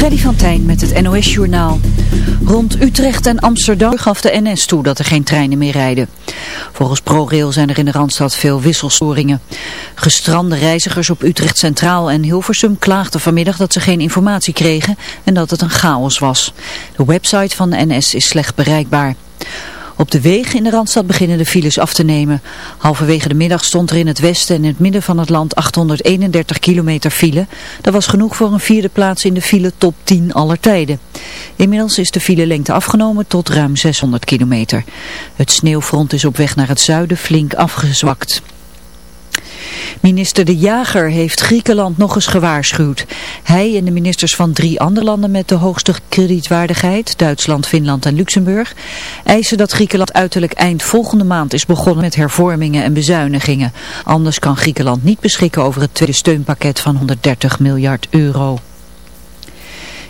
Freddy van Tijn met het NOS-journaal. Rond Utrecht en Amsterdam gaf de NS toe dat er geen treinen meer rijden. Volgens ProRail zijn er in de Randstad veel wisselstoringen. Gestrande reizigers op Utrecht Centraal en Hilversum klaagden vanmiddag dat ze geen informatie kregen en dat het een chaos was. De website van de NS is slecht bereikbaar. Op de wegen in de Randstad beginnen de files af te nemen. Halverwege de middag stond er in het westen en in het midden van het land 831 kilometer file. Dat was genoeg voor een vierde plaats in de file top 10 aller tijden. Inmiddels is de filelengte afgenomen tot ruim 600 kilometer. Het sneeuwfront is op weg naar het zuiden flink afgezwakt. Minister De Jager heeft Griekenland nog eens gewaarschuwd. Hij en de ministers van drie andere landen met de hoogste kredietwaardigheid, Duitsland, Finland en Luxemburg, eisen dat Griekenland uiterlijk eind volgende maand is begonnen met hervormingen en bezuinigingen. Anders kan Griekenland niet beschikken over het tweede steunpakket van 130 miljard euro.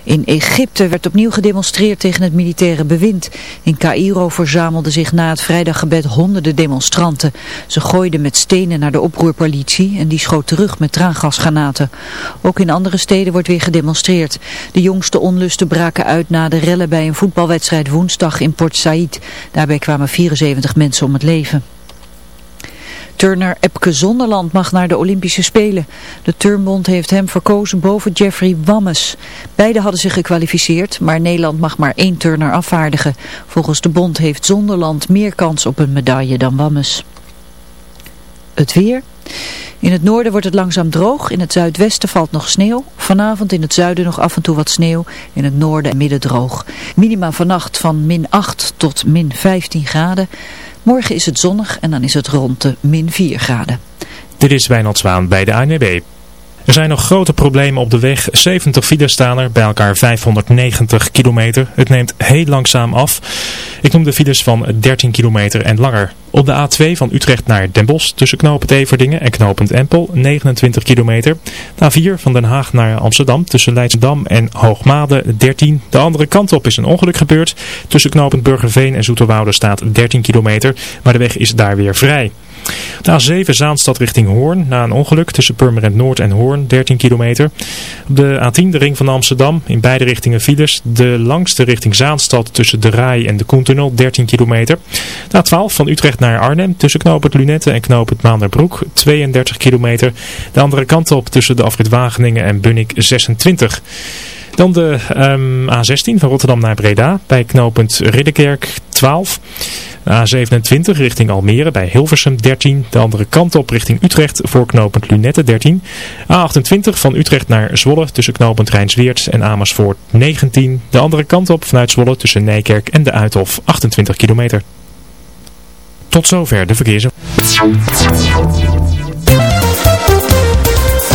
In Egypte werd opnieuw gedemonstreerd tegen het militaire bewind. In Cairo verzamelden zich na het vrijdaggebed honderden demonstranten. Ze gooiden met stenen naar de oproerpolitie en die schoot terug met traangasgranaten. Ook in andere steden wordt weer gedemonstreerd. De jongste onlusten braken uit na de rellen bij een voetbalwedstrijd woensdag in Port Said. Daarbij kwamen 74 mensen om het leven. Turner Epke Zonderland mag naar de Olympische Spelen. De Turnbond heeft hem verkozen boven Jeffrey Wammes. Beide hadden zich gekwalificeerd, maar Nederland mag maar één turner afvaardigen. Volgens de bond heeft Zonderland meer kans op een medaille dan Wammes. Het weer... In het noorden wordt het langzaam droog, in het zuidwesten valt nog sneeuw. Vanavond in het zuiden nog af en toe wat sneeuw, in het noorden en midden droog. Minima vannacht van min 8 tot min 15 graden. Morgen is het zonnig en dan is het rond de min 4 graden. Dit is Wijnald Zwaan bij de ANWB. Er zijn nog grote problemen op de weg. 70 files staan er, bij elkaar 590 kilometer. Het neemt heel langzaam af. Ik noem de files van 13 kilometer en langer. Op de A2 van Utrecht naar Den Bosch tussen knooppunt Everdingen en knooppunt Empel 29 kilometer. De A4 van Den Haag naar Amsterdam tussen Leidschendam en Hoogmade 13. De andere kant op is een ongeluk gebeurd. Tussen knooppunt Burgerveen en Zoeterwoude staat 13 kilometer, maar de weg is daar weer vrij. De A7 Zaanstad richting Hoorn na een ongeluk tussen Purmerend Noord en Hoorn 13 kilometer. Op de A10 de ring van Amsterdam in beide richtingen files. De langste richting Zaanstad tussen de Rai en de Koentunnel 13 kilometer. De A12 van Utrecht naar Arnhem tussen knooppunt Lunette en knooppunt Maanderbroek 32 kilometer. De andere kant op tussen de afrit Wageningen en Bunnik 26 dan de um, A16 van Rotterdam naar Breda bij knooppunt Ridderkerk 12. A27 richting Almere bij Hilversum 13. De andere kant op richting Utrecht voor knooppunt Lunette 13. A28 van Utrecht naar Zwolle tussen knooppunt Rijnsweert en Amersfoort 19. De andere kant op vanuit Zwolle tussen Nijkerk en de Uithof 28 kilometer. Tot zover de verkeers.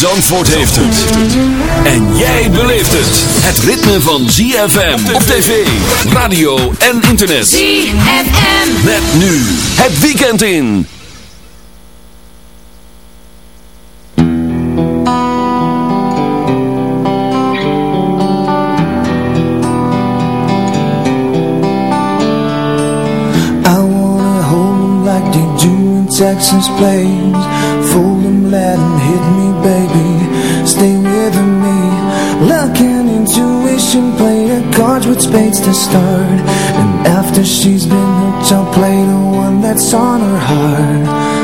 Zandvoort heeft het. En jij beleeft het. Het ritme van ZFM op tv, radio en internet. ZFM. Met nu het weekend in. I wanna hold 'em like they do in Texas plains Fold 'em, let hit me, baby. Stay with me. Luck and intuition Play the cards with spades to start. And after she's been hooked I'll play the one that's on her heart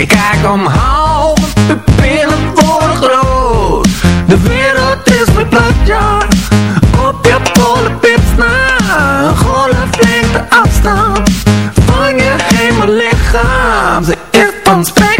Ik kijk omhoog, mijn pupillen worden groot. De wereld is mijn platjaar, op je polenpips na. Een golflengte afstand van je hele lichaam. Ze is van spectrale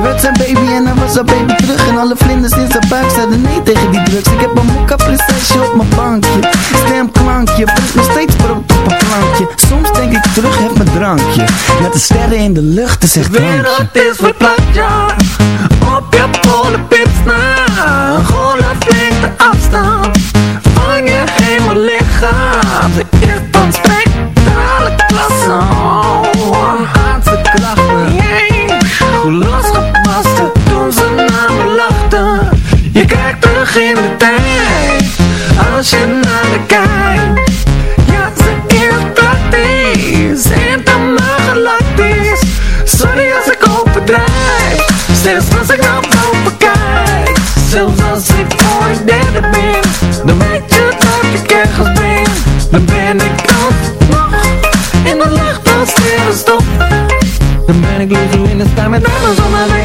Ze werd zijn baby en hij was haar baby terug. En alle vlinders in zijn buik zeiden nee tegen die drugs. Ik heb een mokka prinsesje op mijn bankje. Stemklankje, brengt nog steeds brood op een plankje. Soms denk ik terug, heb mijn drankje. Met de sterren in de lucht, dus echt De wereld is verplaatst, ja. Op je polenpips na Golflengte afstand. Van je hemellichaam De Zelfs als ik naar boven kijk Zelfs als ik je derde ben Dan weet je dat ik ergens ben Dan ben ik alsnog In de lucht als sterrenstof Dan ben ik liever in de sky. Met on my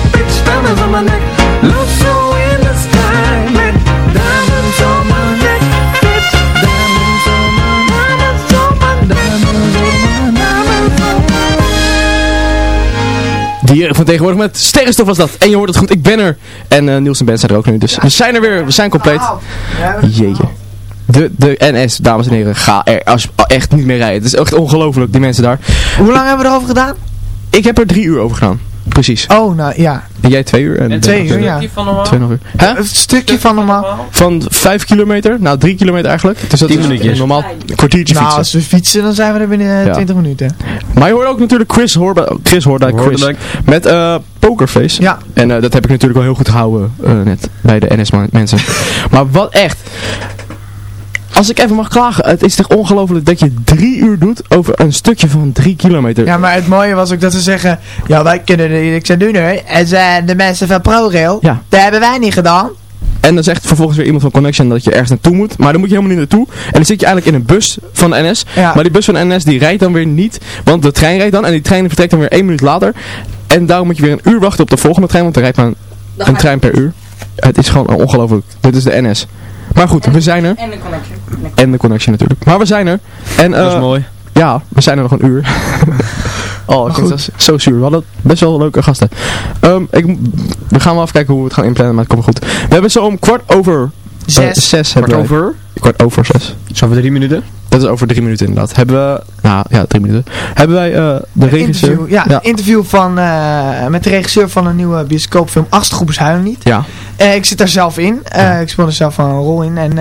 Die van tegenwoordig met sterrenstof was dat. En je hoort het goed, ik ben er. En eh Niels en Ben zijn er ook nu. Dus we zijn er weer, we zijn compleet. Jeetje. De, de NS, dames en heren, ga er als, echt niet meer rijden. Het is echt ongelooflijk, die mensen daar. Hoe lang hebben we erover gedaan? Ik heb er drie uur over gedaan. Precies. Oh, nou ja. En jij twee uur? En twee Ben- uur, ja. Tweeënhalf uur. Hè? Een stukje van normaal. Van vijf kilometer, nou drie kilometer eigenlijk. Dus dat Tien is minuutjes. normaal een kwartiertje Nou, fietsen. als we fietsen, dan zijn we er binnen eh, Ja. 20 minuten. Maar je hoort ook natuurlijk Chris Hoordijk, Chris Hoordijk, Chris, met eh Pokerface. Ja. En eh, dat heb ik natuurlijk wel heel goed gehouden eh, net bij de NS-mensen. maar wat echt... Als ik even mag klagen, het is toch ongelooflijk dat je drie uur doet over een stukje van drie kilometer. Ja, maar het mooie was ook dat ze zeggen, ja, wij kunnen er niks aan doen hoor. En ze, de mensen van ProRail, Ja. dat hebben wij niet gedaan. En dan zegt vervolgens weer iemand van Connection dat je ergens naartoe moet. Maar dan moet je helemaal niet naartoe. En dan zit je eigenlijk in een bus van de NS. Ja. Maar die bus van de NS die rijdt dan weer niet. Want de trein rijdt dan. En die trein vertrekt dan weer één minuut later. En daarom moet je weer een uur wachten op de volgende trein. Want er rijdt maar een, een trein per uur. Het is gewoon ongelooflijk. Dit is de NS. Maar goed, we zijn er. En de connection. En de Connection natuurlijk. Maar we zijn er. En, Dat is eh, mooi. Ja, we zijn er nog een uur. oh, ik vind dat zo zuur. We hadden best wel leuke gasten. Ehm, ik, we gaan wel even kijken hoe we het gaan inplannen, maar het komt wel goed. We hebben zo om kwart over eh, Zes. zes hebben Kwart over? Kwart over zes. Zo voor drie minuten? Dat is over drie minuten inderdaad. Hebben we, nou ja, drie minuten. Hebben wij eh, de regisseur. Interview, ja, ja. een interview van, eh, met de regisseur van een nieuwe bioscoopfilm, Astgroepers Huilen Niet. Ja. Eh, ik zit daar zelf in. Ik speel er zelf een rol in. En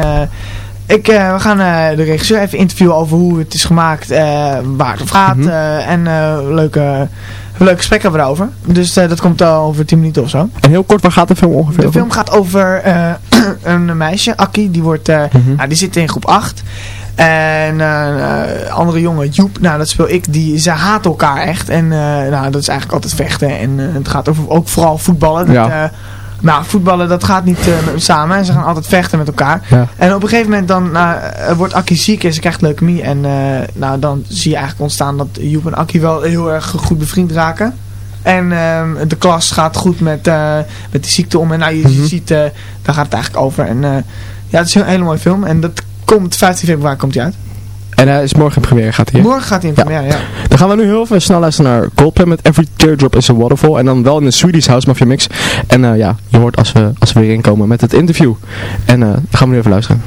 ik, we gaan de regisseur even interviewen over hoe het is gemaakt, waar het gaat. Mhm. en leuke, leuke gesprekken hebben we erover. Dus dat komt al over 10 minuten of zo. En heel kort, waar gaat de film ongeveer De over? film gaat over een meisje, Akki, die, wordt, Mhm. nou, die zit in groep 8. En eh, andere jongen, Joep, nou dat speel ik, die, ze haten elkaar echt. En eh, nou, dat is eigenlijk altijd vechten. En het gaat over, ook vooral voetballen. Dat, Ja. nou, voetballen dat gaat niet samen. En ze gaan altijd vechten met elkaar. Ja. En op een gegeven moment dan nou, wordt Akki ziek en ze krijgt leukemie. En nou, dan zie je eigenlijk ontstaan dat Joep en Akki wel heel erg goed bevriend raken. En ehm, de klas gaat goed met, met die ziekte om. En nou, je Mhm. ziet, eh, daar gaat het eigenlijk over. En ja, het is een hele mooie film. En dat komt 15 februari komt hij uit. En hij is morgen in première, gaat hij. Morgen gaat hij in Ja. première, ja. Dan gaan we nu heel even snel luisteren naar Coldplay met Every Teardrop is a Waterfall. En dan wel in de Swedish House Mafia mix. En eh, ja, je hoort als we, als we weer inkomen met het interview. En eh, dan gaan we nu even luisteren.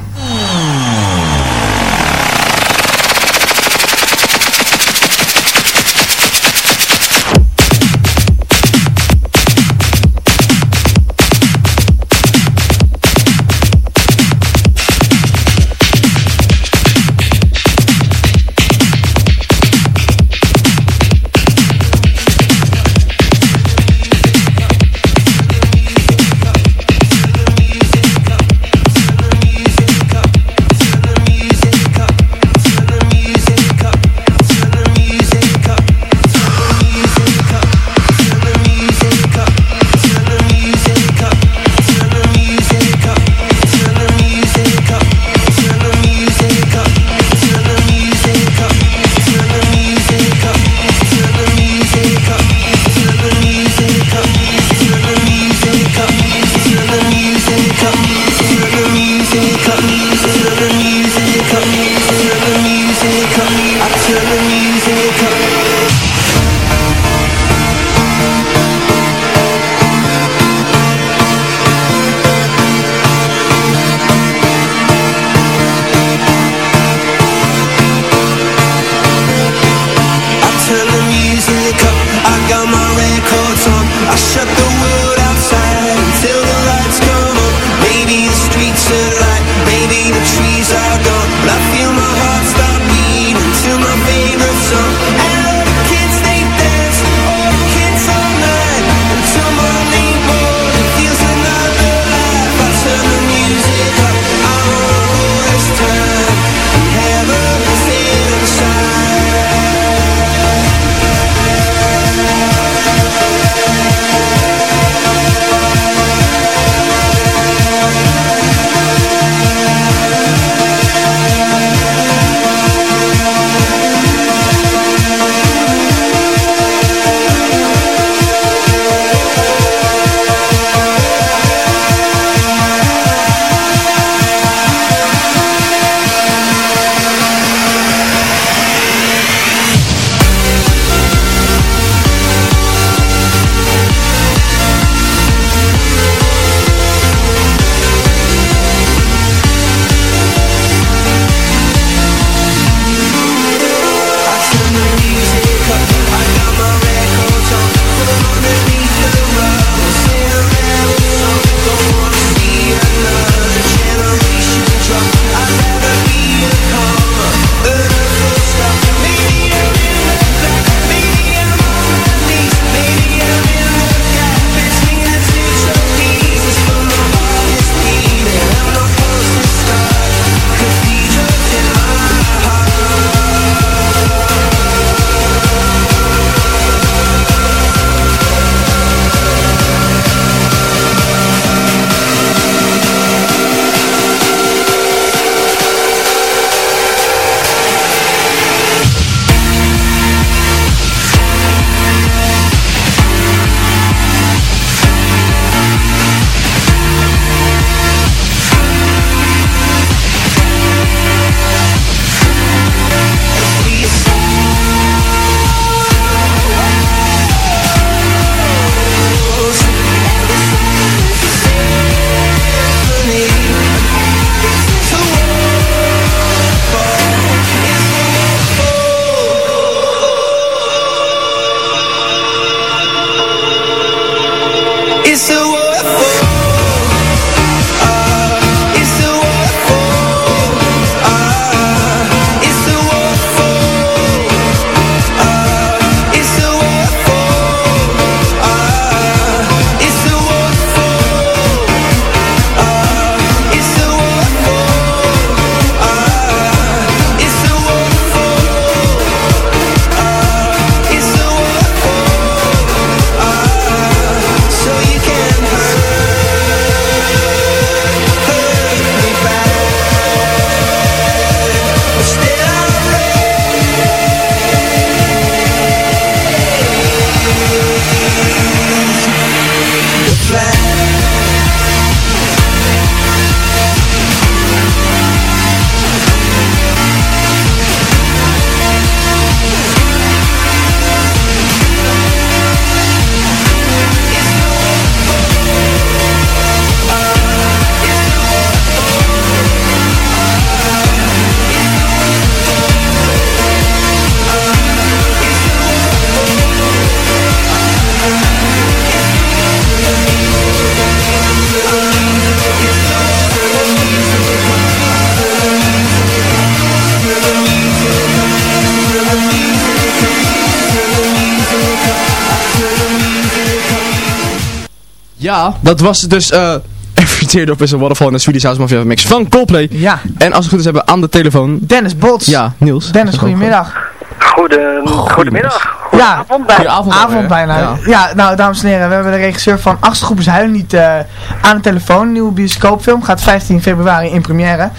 Ja, dat was dus... eh Every Teardrop is a Waterfall in de Swedish House Mafia mix van Coldplay. Ja. En als het goed is hebben we aan de telefoon... Dennis Bots. Ja, Niels. Dennis, goedemiddag. Goede, goedemiddag. Ja, Avond bij. Goedenavond avond bijna. Ja. Ja. nou dames en heren, we hebben de regisseur van Achtste Groep is Huilen niet eh, aan de telefoon. Een nieuwe bioscoopfilm, gaat 15 februari in première.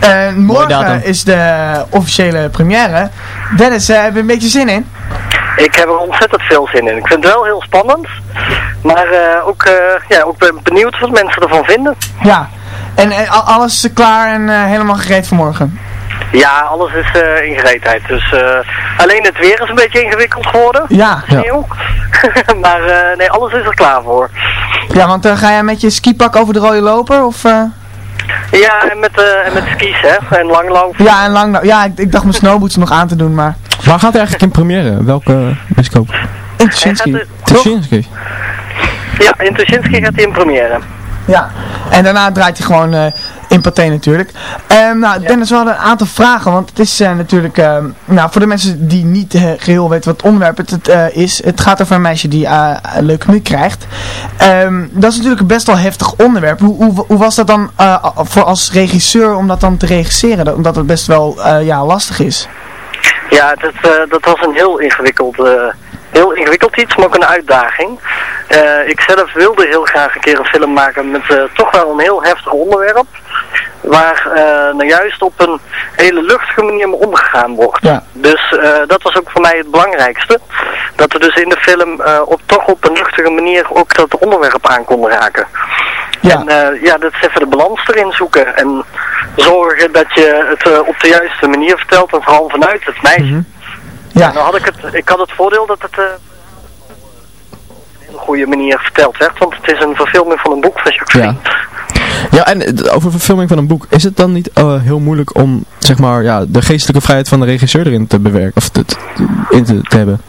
Eh, morgen is de officiële première. Dennis, eh, heb je een beetje zin in? Ik heb er ontzettend veel zin in. Ik vind het wel heel spannend. Maar eh, ook, eh, ja, ook ben benieuwd wat mensen ervan vinden. Ja. En eh, al- alles klaar en helemaal gereed voor morgen? Ja, alles is eh, in gereedheid. Dus alleen het weer is een beetje ingewikkeld geworden. Ja. Sneeuw. maar nee, alles is er klaar voor. Ja, want ga jij met je skipak over de rode loper? Of? Ja, en met, en met skis, hè. En langlopen. Ja, en lang. Ja, ik, ik dacht mijn snowboots nog aan te doen, maar... Waar gaat hij eigenlijk in première? Welke bioscoop? In Tuschinski. Ja, in Tuschinski gaat hij in première. Ja, en daarna draait hij gewoon eh, in Pathé natuurlijk. Ehm, nou, Dennis, we hadden een aantal vragen, want het is eh, natuurlijk, ehm, nou, voor de mensen die niet eh, geheel weten wat het onderwerp het, eh, is, het gaat over een meisje die eh leukemie krijgt. Ehm, dat is natuurlijk een best wel heftig onderwerp. Hoe, hoe, hoe was dat dan eh, voor als regisseur om dat dan te regisseren, Dat- omdat het best wel eh, ja, lastig is? Ja, dat, eh, dat was een heel ingewikkeld, eh, heel ingewikkeld iets, maar ook een uitdaging. Eh, ik zelf wilde heel graag een keer een film maken met toch wel een heel heftig onderwerp. Waar eh, nou juist op een hele luchtige manier mee omgegaan wordt. Ja. Dus eh, dat was ook voor mij het belangrijkste. Dat we dus in de film eh, op, toch op een luchtige manier ook dat onderwerp aan konden raken. Ja. En ja, dat is even de balans erin zoeken. En zorgen dat je het op de juiste manier vertelt. En vooral vanuit het meisje. Ja. Nou had ik het, ik had het voordeel dat het op een hele goede manier verteld werd. Want het is een verfilming van een boek van Jacques Ja. Ja, en eh, over verfilming van een boek. Is het dan niet eh, heel moeilijk om, zeg maar, ja, de geestelijke vrijheid van de regisseur erin te bewerken? Of te, in te, te hebben?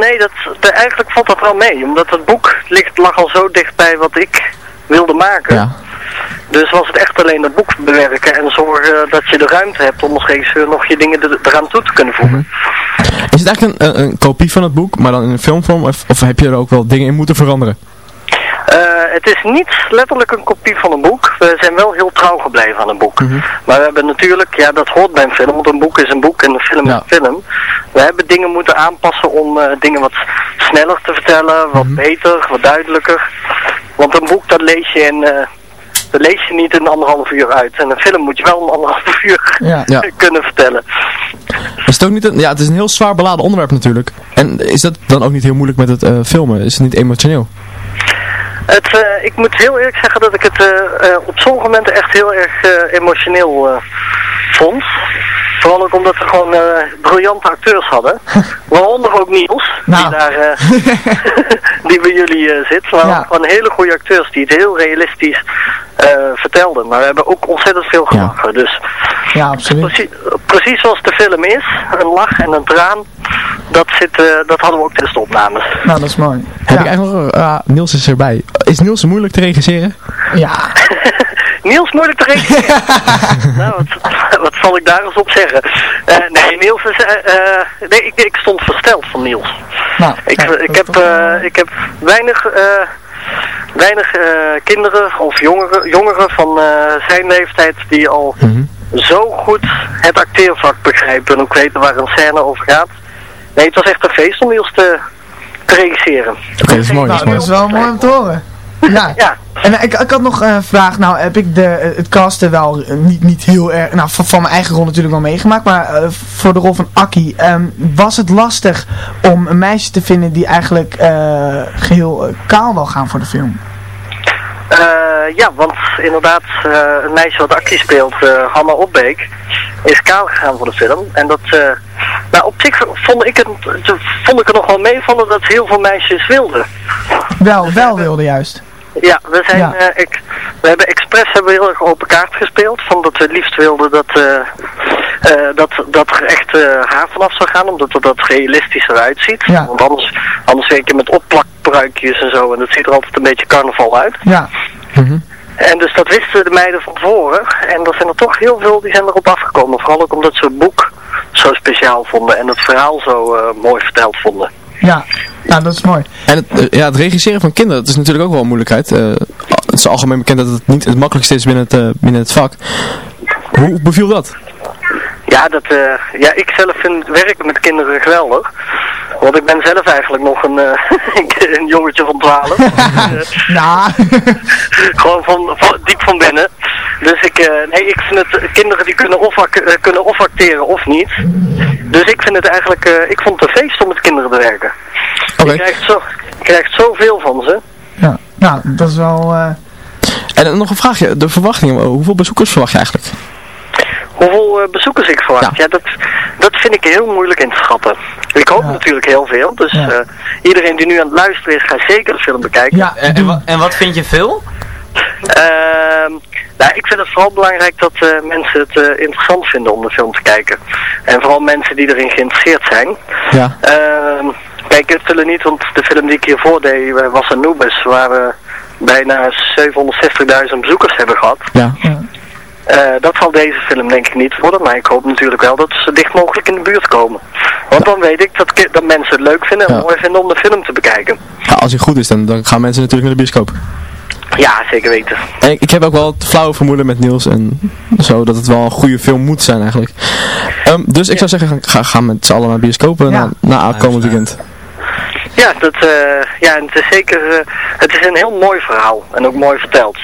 Nee, dat, de- eigenlijk valt dat wel mee. Omdat het boek ligt, lag al zo dicht bij wat ik wilde maken. Ja. Dus was het echt alleen dat boek bewerken en zorgen dat je de ruimte hebt om als regisseur nog je dingen er- eraan toe te kunnen voegen. Is het eigenlijk een, een, een kopie van het boek, maar dan in een filmvorm? Of, of heb je er ook wel dingen in moeten veranderen? Eh, het is niet letterlijk een kopie van een boek. We zijn wel heel trouw gebleven aan een boek. Maar we hebben natuurlijk, ja dat hoort bij een film, want een boek is een boek en een film is een film. We hebben dingen moeten aanpassen om eh, dingen wat sneller te vertellen, wat beter, wat duidelijker. Want een boek dat lees je in, eh, dat lees je niet in anderhalf uur uit. En een film moet je wel in anderhalf uur Ja. Ja. kunnen vertellen. Is het ook niet een, ja, het is een heel zwaar beladen onderwerp natuurlijk. En is dat dan ook niet heel moeilijk met het filmen? Is het niet emotioneel? Het, eh, ik moet heel eerlijk zeggen dat ik het eh, eh, op sommige momenten echt heel erg emotioneel vond. Vooral ook omdat we gewoon eh, briljante acteurs hadden. Waaronder ook Niels, Nou. die daar eh, die bij jullie eh, zit. Maar Ja. gewoon hele goede acteurs die het heel realistisch eh, vertelden. Maar we hebben ook ontzettend veel gelachen. Dus Ja, absoluut. precies, precies zoals de film is, een lach en een traan, dat, zit, eh, dat hadden we ook tijdens de opnames. Nou, dat is mooi. Heb Ja. ik eigenlijk nog... ah, Niels is erbij. Is Niels moeilijk te regisseren? Ja. Niels, moeilijk te rekenen. nou, wat, wat zal ik daar eens op zeggen? Eh, nee, Niels is... eh, eh, nee, ik, ik stond versteld van Niels. Nou, Ik, kijk, ik, heb, is eh, ik heb weinig, eh, weinig kinderen of jongeren, jongeren van eh, zijn leeftijd die al zo goed het acteervak begrijpen en ook weten waar een scène over gaat. Nee, het was echt een feest om Niels te, te regisseren. Oké, dat is mooi. Dat nou, is dat is wel mooi om te horen. Ja. Ja. En ik, ik had nog een vraag. Nou heb ik de, het casten wel eh, niet, niet heel erg... Nou, van, van mijn eigen rol natuurlijk wel meegemaakt. Maar eh, voor de rol van Akki. ehm, was het lastig om een meisje te vinden die eigenlijk eh, geheel eh, kaal wil gaan voor de film? Ja, want inderdaad, een meisje wat Akkie speelt, Hanna Opbeek, is kaal gegaan voor de film. En dat, nou op zich vond ik, het, vond ik er nog wel meevallen dat heel veel meisjes wilden. Wel, wel wilde juist. Ja, we zijn, Ja. eh, ik, we hebben expres hebben we heel erg open kaart gespeeld, van dat we het liefst wilden dat, eh, eh, dat, dat er echt eh, haar vanaf zou gaan, omdat er dat realistischer uitziet. Ja. Want anders, anders werk je met opplakpruikjes en zo, en dat ziet er altijd een beetje carnaval uit. Ja. En dus dat wisten de meiden van tevoren. En er zijn er toch heel veel die zijn erop afgekomen. Vooral ook omdat ze het boek zo speciaal vonden en het verhaal zo eh, mooi verteld vonden. Ja, nou dat is mooi. En het, eh, ja, het regisseren van kinderen, dat is natuurlijk ook wel een moeilijkheid. Eh, het is algemeen bekend dat het niet het makkelijkste is binnen het, eh, binnen het vak. Hoe beviel dat? Ja, dat, eh, ja, ik zelf vind werken met kinderen geweldig. Want ik ben zelf eigenlijk nog een, eh, een jongetje van 12. Nou, Gewoon van, van, diep van binnen. Dus ik, eh, nee, ik vind het, kinderen die kunnen of, kunnen of acteren of niet. Dus ik vind het eigenlijk, eh, ik vond het een feest om met kinderen te werken. Oké. Je krijgt, zo, je krijgt zoveel van ze. ja, nou, dat is wel... eh, En nog een vraagje, de verwachtingen, hoeveel bezoekers verwacht je eigenlijk? Hoeveel eh, bezoekers ik verwacht, ja. dat, dat vind ik heel moeilijk in te schatten. Ik hoop natuurlijk heel veel, dus Ja. eh, iedereen die nu aan het luisteren is, ga zeker de film bekijken. ja, En, en, wa- en wat vind je veel? Ehm, nou, ik vind het vooral belangrijk dat eh, mensen het eh, interessant vinden om de film te kijken. En vooral mensen die erin geïnteresseerd zijn. Ja. Kijk, het zullen niet, want de film die ik hiervoor deed eh, was Anubis, waar we bijna 760.000 bezoekers hebben gehad. Ja. Dat zal deze film denk ik niet worden, maar ik hoop natuurlijk wel dat ze zo dicht mogelijk in de buurt komen. Want dan weet ik dat, dat mensen het leuk vinden en Ja. mooi vinden om de film te bekijken. Ja, als hij goed is, dan, dan gaan mensen natuurlijk naar de bioscoop. Ja, zeker weten. En ik, ik heb ook wel het flauwe vermoeden met Niels en zo, dat het wel een goede film moet zijn eigenlijk. Ehm, dus ik zou zeggen, ga, ga, met z'n allen naar Ja. na, na aankomend weekend. Ja, dat, eh, ja, het is zeker, eh, het is een heel mooi verhaal en ook mooi verteld.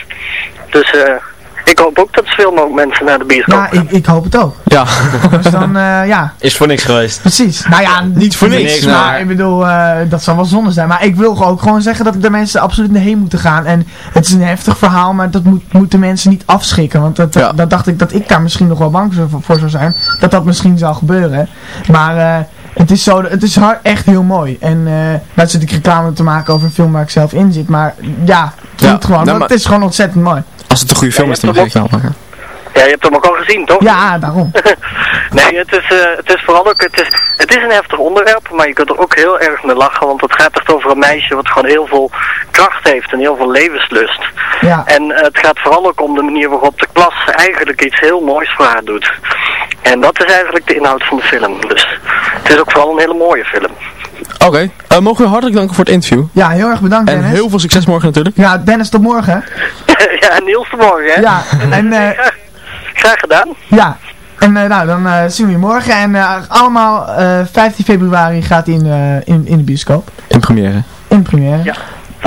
Dus eh, ik hoop ook dat zoveel mogelijk mensen naar de bioscoop ja ik, ik hoop het ook. Ja. Dus dan, eh, ja, Is voor niks geweest. precies. Nou ja, niet voor niks, niks, maar maar- ik bedoel, eh, dat zal wel zonde zijn. Maar ik wil ook gewoon zeggen dat de mensen absoluut naar heen moeten gaan. En het is een heftig verhaal, maar dat moet, moeten mensen niet afschrikken. Want dat, Ja. dat dacht ik dat ik daar misschien nog wel bang voor, voor zou zijn. Dat dat misschien zou gebeuren. Maar eh, het is, zo, het is hard, echt heel mooi. En eh nou zit ik reclame te maken over een film waar ik zelf in zit. Maar ja, het, Ja, moet gewoon, nou, maar- het is gewoon ontzettend mooi. Als het een goede film is, dan ga ik het aanpakken. Ja, je hebt hem ook al gezien, toch? Ja, daarom. nee, het is, eh, het is vooral ook, het is, het is een heftig onderwerp, maar je kunt er ook heel erg mee lachen, want het gaat echt over een meisje wat gewoon heel veel kracht heeft en heel veel levenslust. Ja. En eh, het gaat vooral ook om de manier waarop de klas eigenlijk iets heel moois voor haar doet. En dat is eigenlijk de inhoud van de film. Dus het is ook vooral een hele mooie film. Oké, eh, mogen we hartelijk danken voor het interview. Ja, heel erg bedankt En Dennis. heel veel succes morgen natuurlijk. Ja, Dennis, tot morgen. ja, Niels de morgen, hè? Ja, en eh, Graag, gedaan. ja. En eh, nou, dan eh, zien we je morgen. En eh, allemaal eh 15 februari gaat hij in, eh, in, in de bioscoop. In première. In première. Ja.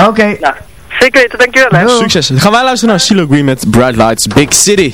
Oké. Nou, zeker weten, dankjewel. Hè. Succes. Dan gaan wij luisteren naar CeeLo Green met Bright Lights Big City.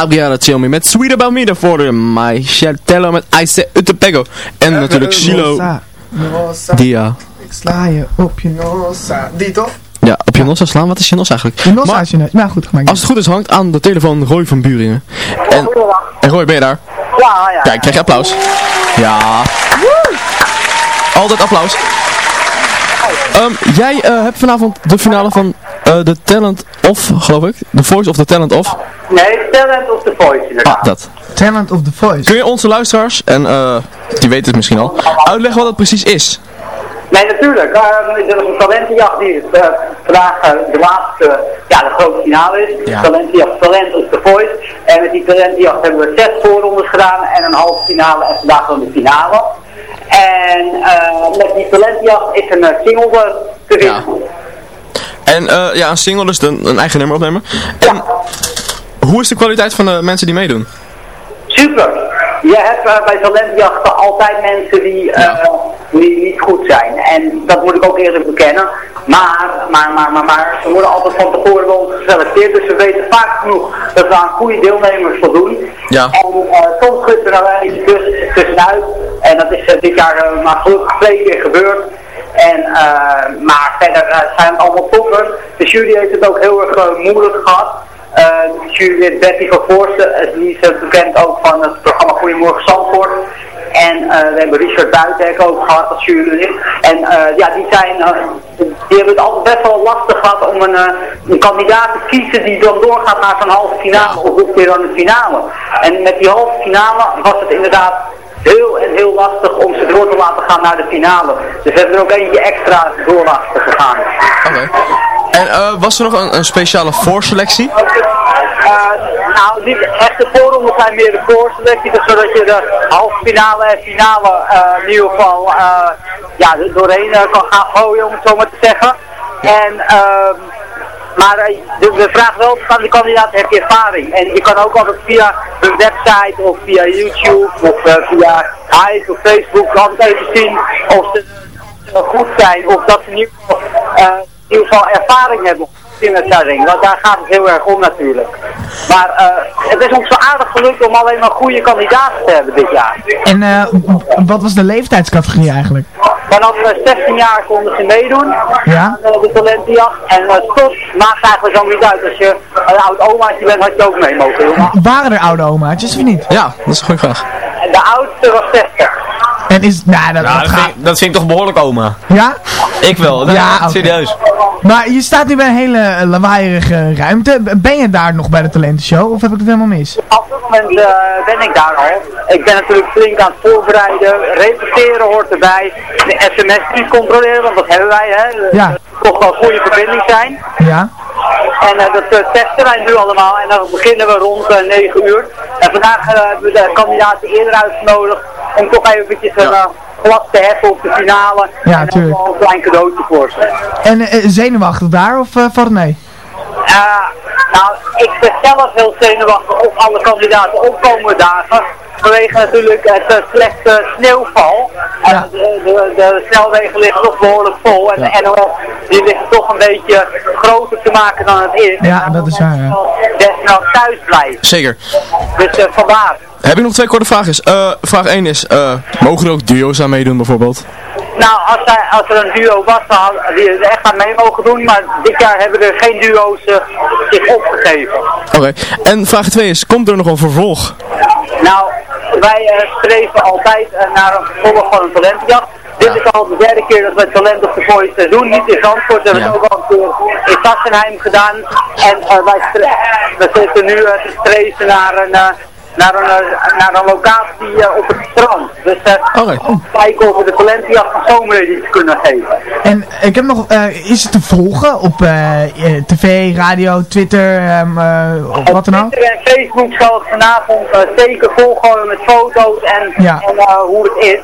Gabriella Chilmi met Sweet About Me daarvoor. de My Chatello met Ice Utepego. En natuurlijk Silo Nossa, Nossa, Dia. ik sla je op je nossa. Die toch? Ja, op je nossa slaan. Wat is je nossa eigenlijk? Je nossa Maar- is je neus. Nou goed, gemaakt. Als het goed is hangt aan de telefoon Roy van Buringen. En, en Roy, ben je daar? Ja, ja. Kijk, krijg je applaus? Ja. Altijd applaus. Ehm, jij eh, hebt vanavond de finale van eh, de Talent of, geloof ik. The Voice of the Talent of. Nee, Talent of the Voice inderdaad. Ah, dat. Talent of the Voice. Kun je onze luisteraars, en eh, die weten het misschien al, uitleggen wat dat precies is? Nee, natuurlijk. Uh, er is een talentenjacht die eh, vandaag eh, de laatste, ja, de grote finale is. Ja. Talentenjacht Talent of the Voice. En met die talentenjacht hebben we zes voorrondes gedaan en een halve finale en vandaag dan de finale. En eh, met die talentenjacht is een eh, single eh, te winnen. En eh, ja, een single, dus een, een eigen nummer opnemen. En hoe is de kwaliteit van de mensen die meedoen? Super. Je hebt eh, bij talentjachten altijd mensen die, eh, die niet goed zijn. En dat moet ik ook eerlijk bekennen. Maar, maar, maar, maar, maar, ze worden altijd van tevoren ons geselecteerd. Dus we weten vaak genoeg dat we aan goede deelnemers voldoen. Ja. En eh, soms schudt er nou wel tussenuit. En dat is dit jaar maar gelukkig twee keer gebeurd. En, eh, maar verder eh, zijn het allemaal toppers. De jury heeft het ook heel erg eh, moeilijk gehad. Eh, de jurylid Betty van Voorsten, die is bekend ook van het programma Goedemorgen Zandvoort. En we hebben Richard Buitenhek ook gehad als jurylid. En ja, die zijn, die hebben het altijd best wel lastig gehad om een, een kandidaat te kiezen die dan doorgaat naar zo'n halve finale of een keer aan de finale. En met die halve finale was het inderdaad heel en heel lastig om ze door te laten gaan naar de finale. Dus we hebben er ook eentje extra door laten gegaan. Oké. En eh, was er nog een, een speciale voorselectie? Eh, nou, niet echte voorrondes zijn meer de voorselectie, dus zodat je de halve finale en finale eh, in ieder geval ja, doorheen kan gaan gooien, om het zo maar te zeggen. En, ehm, maar eh, de, de vraag wel aan de kandidaat, heb je ervaring? En je kan ook altijd via hun website of via YouTube of eh, via Hive of Facebook altijd even zien of ze goed zijn of dat ze in ieder geval, eh, in ieder geval ervaring hebben in het. Want daar gaat het heel erg om natuurlijk. Maar het is ons zo aardig gelukt om alleen maar goede kandidaten te hebben dit jaar. En wat was de leeftijdscategorie eigenlijk? Vanaf eh, 16 jaar konden ze meedoen Ja? aan eh, de talentenjacht. En uh, tot maakt eigenlijk zo niet uit. Als je een oud omaatje bent, had je ook mee mogen doen. Waren er oude omaatjes of niet? Ja, dat is een goede vraag. En de oudste was 60. En is, nou, dat, Ja, dat dat gaat... vind, ik, dat vind ik toch behoorlijk oma. Ja? Ik wel, nee, Ja, serieus. Maar je staat nu bij een hele eh, lawaaierige ruimte. Ben je daar nog bij de talentenshow of heb ik het helemaal mis? Op dit moment eh, ben ik daar al. Ik ben natuurlijk flink aan het voorbereiden. Repeteren hoort erbij. De sms niet controleren, want dat hebben wij. Hè. Ja. Toch wel goede verbinding zijn. Ja? En eh, dat eh, testen wij nu allemaal. En dan beginnen we rond eh, 9 uur. En vandaag eh, hebben we de kandidaten eerder uitgenodigd. Om toch eventjes een eh, glas te heffen op de finale. Ja, en tuurlijk. dan wel een klein cadeautje voor ze. En eh, zenuwachtig daar of eh, valt het mee? Eh, nou, ik ben zelf heel zenuwachtig op alle kandidaten opkomende dagen. Vanwege natuurlijk het eh, slechte sneeuwval. En de, de, de snelwegen liggen nog behoorlijk vol. En de NOS die liggen toch een beetje groter te maken dan het is. Ja, dat is waar, ja. Desnoods thuis blijven. Zeker. Dus eh, vandaar. Heb ik nog twee korte vragen? Eh, vraag 1 is, eh, mogen er ook duo's aan meedoen bijvoorbeeld? Nou, als, zij, als er een duo was dan hadden die er echt aan mee mogen doen. Maar dit jaar hebben er geen duo's eh, zich opgegeven. Oké. En vraag 2 is, komt er nog een vervolg? Nou, wij eh, streven altijd eh, naar een vervolg van een talentjacht. Dit is al de derde keer dat wij Talent Voice eh, doen. Niet in Zandvoort, we hebben het ook al een keer in Sassenheim gedaan. En wij we zitten nu te streven naar een, naar een, eh, naar een locatie eh, op het strand. Dus eh, kijken of we de talentjacht van zomereditie kunnen geven. En ik heb nog, eh, is het te volgen op tv, radio, Twitter, ehm, eh, of wat dan ook? Twitter en Facebook zal het vanavond zeker volgooien met foto's en, Ja. en eh, hoe het is.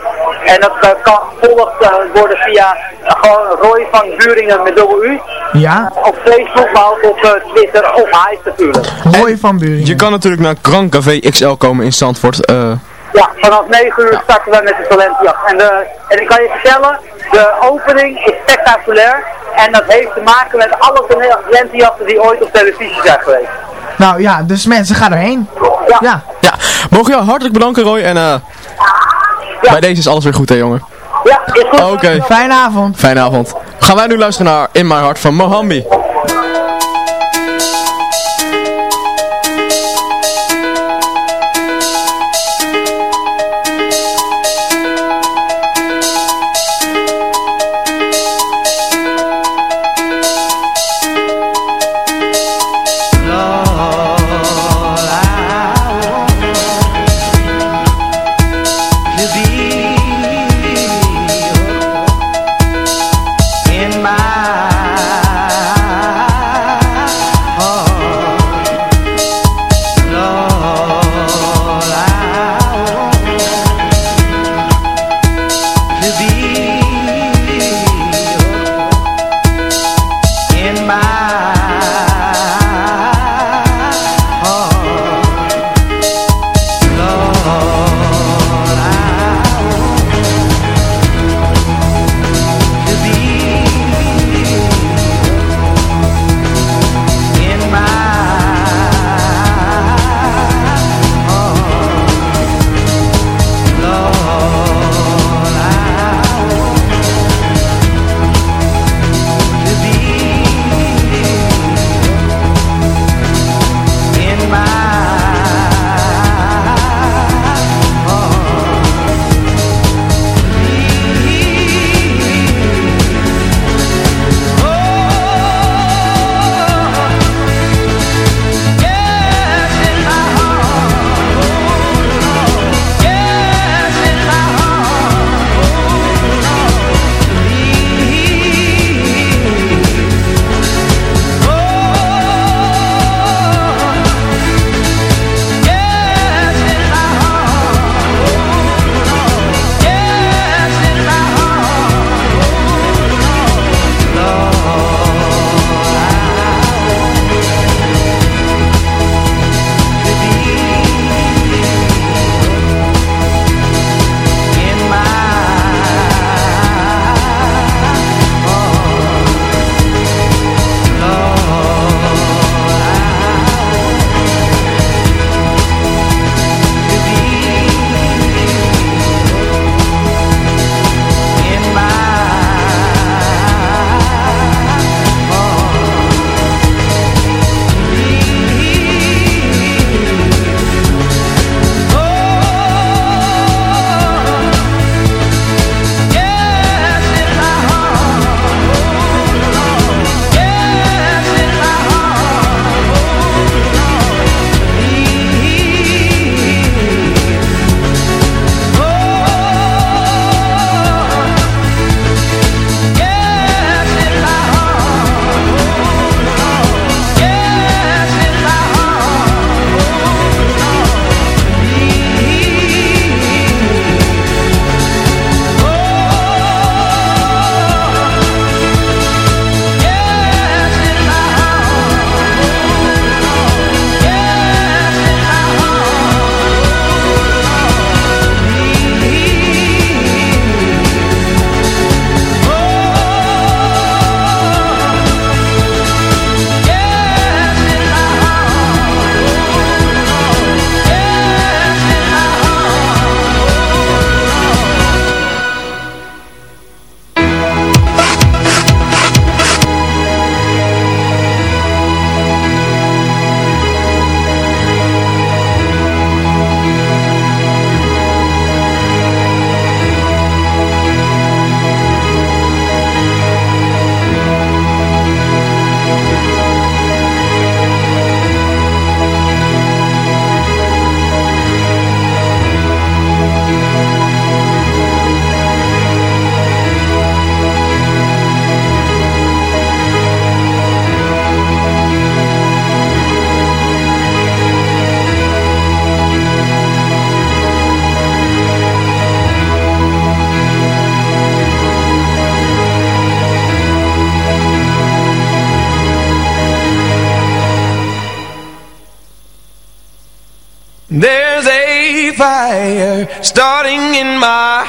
En dat kan gevolgd worden via gewoon Roy van Buringen met dubbel U. Ja? Op Facebook, maar ook op Twitter of Hive natuurlijk. Roy van Buringen. Je kan natuurlijk naar Grand Café XL komen in Zandvoort. eh, Ja, vanaf 9 uur starten we met de talentjacht. En, de, en ik kan je vertellen, de opening is spectaculair. En dat heeft te maken met alle talentjachten die ooit op televisie zijn geweest. Nou ja, dus mensen, ga erheen. Ja. Ja, mogen jou hartelijk bedanken Roy en eh bij deze is alles weer goed hè jongen. Ja, is goed. Oké. Fijne avond. Fijne avond. Gaan wij nu luisteren naar In My Heart van Mohambi.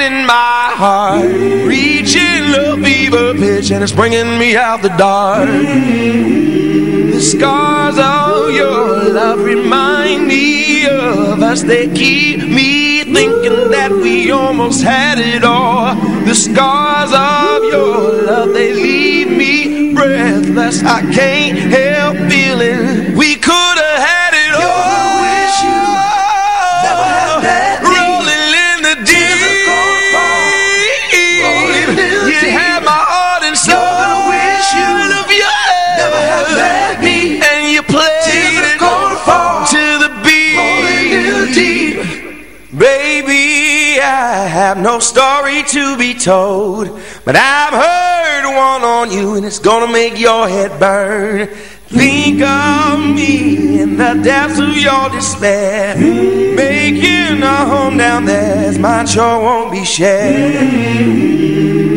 in my heart, reaching the fever pitch and it's bringing me out the dark. The scars of your love remind me of us. They keep me thinking that we almost had it all. The scars of your love, they leave me breathless. I can't help feeling we could have have no story to be told, but I've heard one on you, and it's gonna make your head burn. Think of me in the depths of your despair, making a home down there. as Mine sure won't be shared.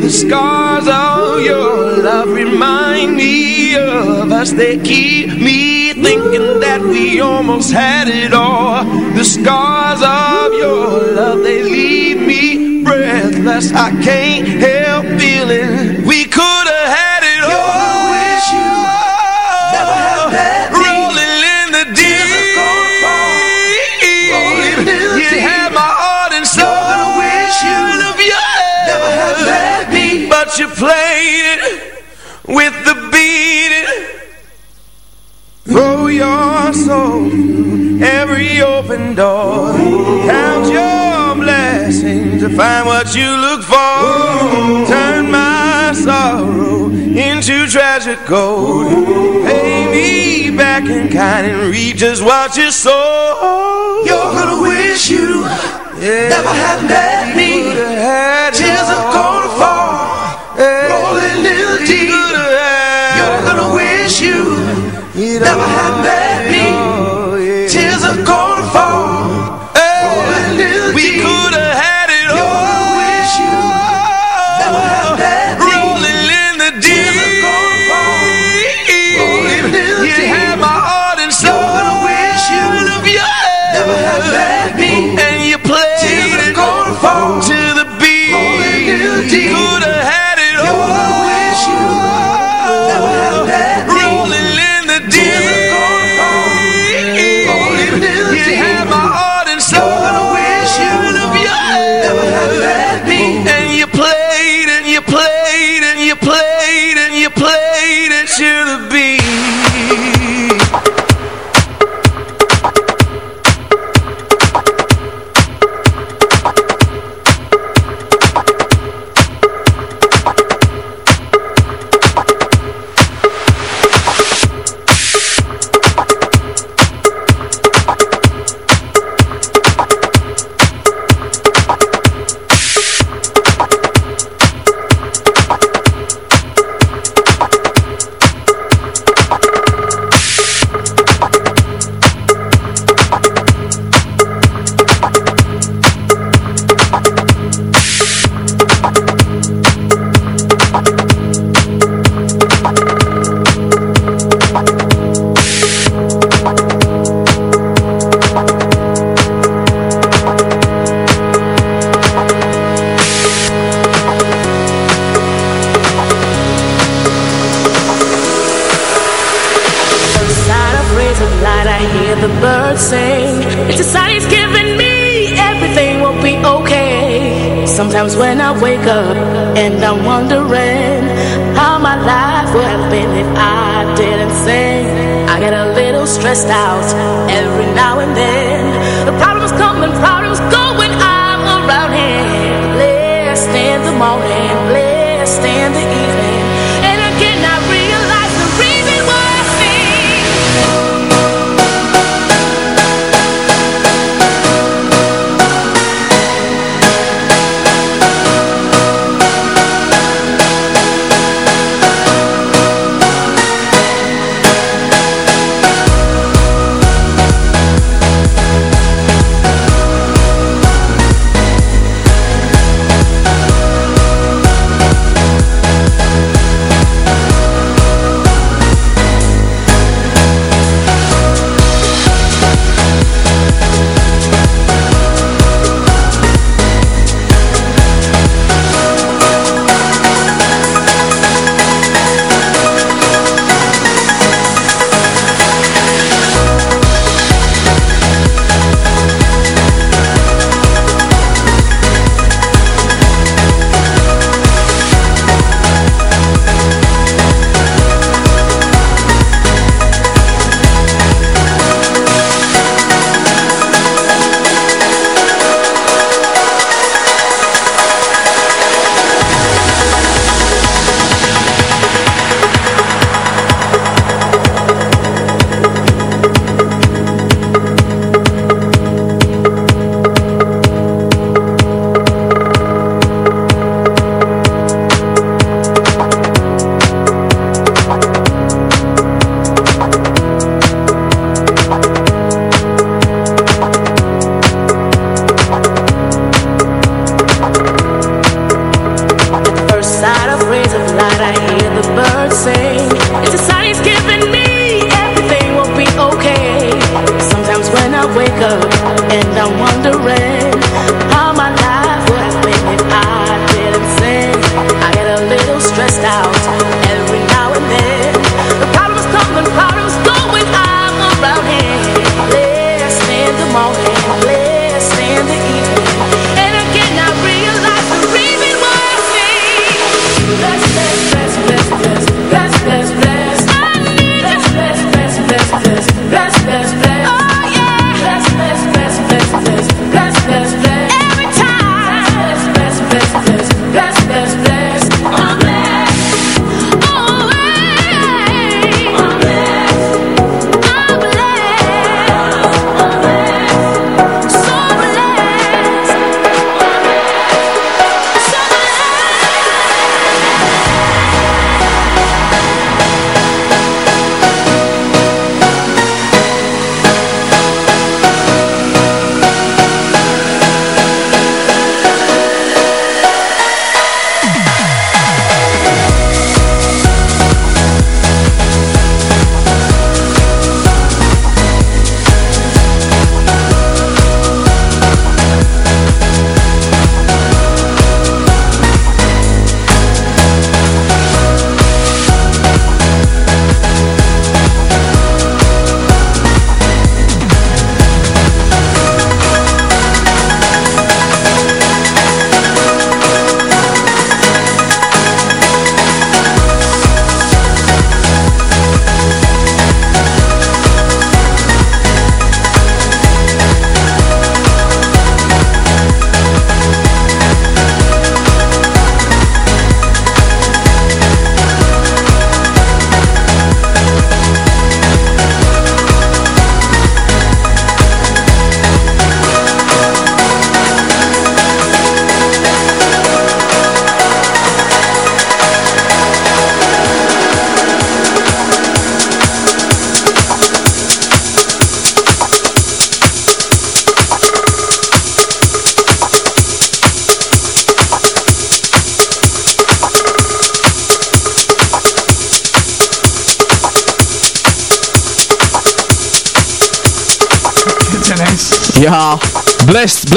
The scars of your love remind me of us. They keep me thinking that we almost had it all. The scars of your love, they leave me breathless. I can't help feeling we could have had it all. Wish you never had that Rolling in the deep. You had my heart and soul. Wish you of your never had let me, but you played it with the beat. Throw your soul every open door. Count your blessings to find what you look for. Turn my sorrow into treasure gold. Pay me back in kind and reap just what you sow. You're gonna wish you never had met me. Tears are gonna fall, rolling in the deep. You're gonna wish you never had met out every now and then.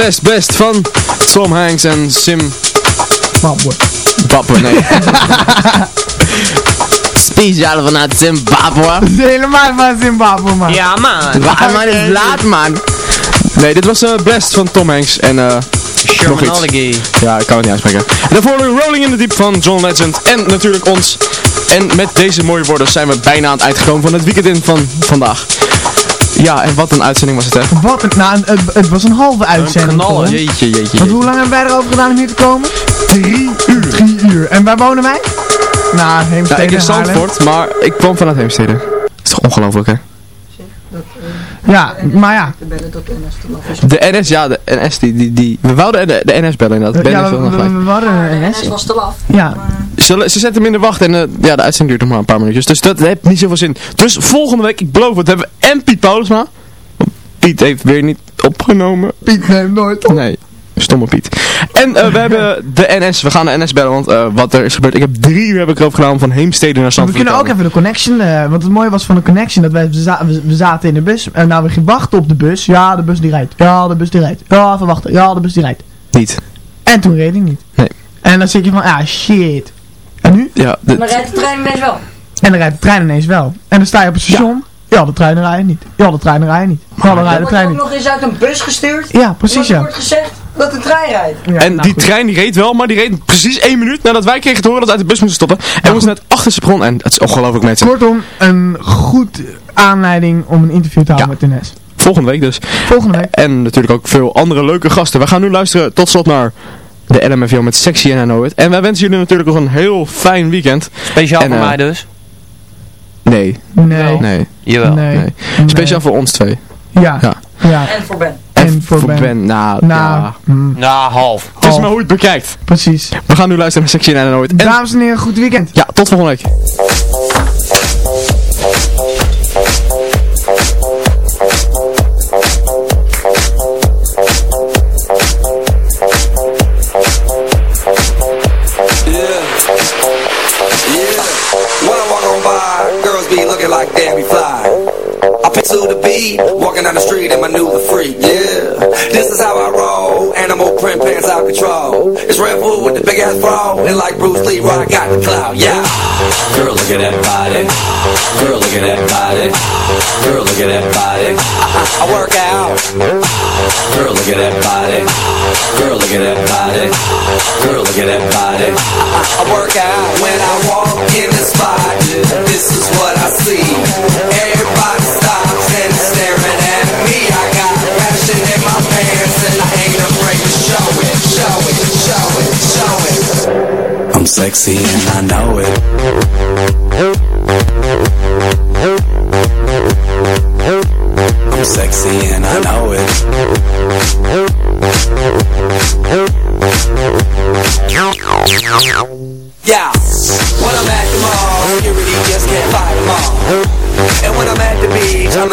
Blessed, Blessed van Tom Hanks en Sim... Babwe. Babwe, nee. Speciaal vanuit Zimbabwe. Helemaal van Zimbabwe, man. Ja, man. Waar man is laat, man. Nee, dit was eh Blessed van Tom Hanks en eh... nog iets. Shermanology. Ja, ik kan het niet uitspreken. En daarvoor Rolling in the Deep van John Legend en natuurlijk ons. En met deze mooie woorden zijn we bijna aan het eind gekomen van het weekend in van vandaag. Ja, en wat een uitzending was het, hè? Wat een, nou, het, het was een halve uitzending. knallen. gewoon. Jeetje, jeetje, Want hoe lang hebben wij erover gedaan om hier te komen? Drie uur. Drie uur. En waar wonen wij? Nou, Heemstede, Ja, ik in. Zandvoort, maar ik kwam vanuit Heemstede. Dat is toch ongelooflijk, hè? Ja, maar ja. De NS, ja, de NS, die, die, die... We wouden de, de NS bellen inderdaad. Ben ja, we, we, we hadden een NS. was te laf. Ja. Ze, ze zetten hem in de wacht en eh, ja, de uitzending duurt nog maar een paar minuutjes. Dus dat heeft niet zoveel zin. Dus volgende week, ik beloof het, hebben we en Piet Paulusma. Piet heeft weer niet opgenomen. Piet neemt nooit op. Nee, stomme Piet. En eh, we hebben de NS, we gaan de NS bellen, want eh, wat er is gebeurd. Ik heb drie uur heb ik erover gedaan om van Heemstede naar We Zandvoort kunnen te ook even de connection, want het mooie was van de connection dat wij, we, za- we- we zaten in de bus en nou we gingen wachten op de bus. Ja, de bus die rijdt. Ja, de bus die rijdt. Ja, even wachten. Ja, de bus die rijdt. Niet. En toen reed hij niet. Nee. En dan zit je van, ah shit. En nu? Ja, de- Maar rijdt de trein ineens wel. En dan rijdt de trein ineens wel. En dan sta je op het station. Ja, de treinen rijden niet. Ja, de treinen rijden niet. Ja, dan rijden de ook niet. nog eens uit een bus gestuurd. Ja, precies ja. Er wordt gezegd dat de trein rijdt. Ja, en nou, die goed. trein die reed wel, maar die reed precies één minuut nadat wij kregen te horen dat we uit de bus moesten stoppen. En we moesten net achter ze begonnen en het is ongelooflijk mensen. Kortom, een goed aanleiding om een interview te houden met de NS. Volgende week dus. Volgende week. En natuurlijk ook veel andere leuke gasten. We gaan nu luisteren tot slot naar de LMFO met Sexy en I Know It. En wij wensen jullie natuurlijk nog een heel fijn weekend. Speciaal En, voor eh, mij dus. Nee, Nee. nee, Jawel. Nee. nee. Speciaal voor ons twee. Ja. Ja. Ja. En voor Ben. En voor Ben. Nou, Nou, ja. mm, Nou, half. Het is maar hoe je het bekijkt. precies. We gaan nu luisteren naar Sexy en I Know It. En Dames en heren, goed weekend. ja, tot volgende week. Sexy and I know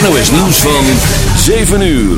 NOS Nieuws van 7 uur.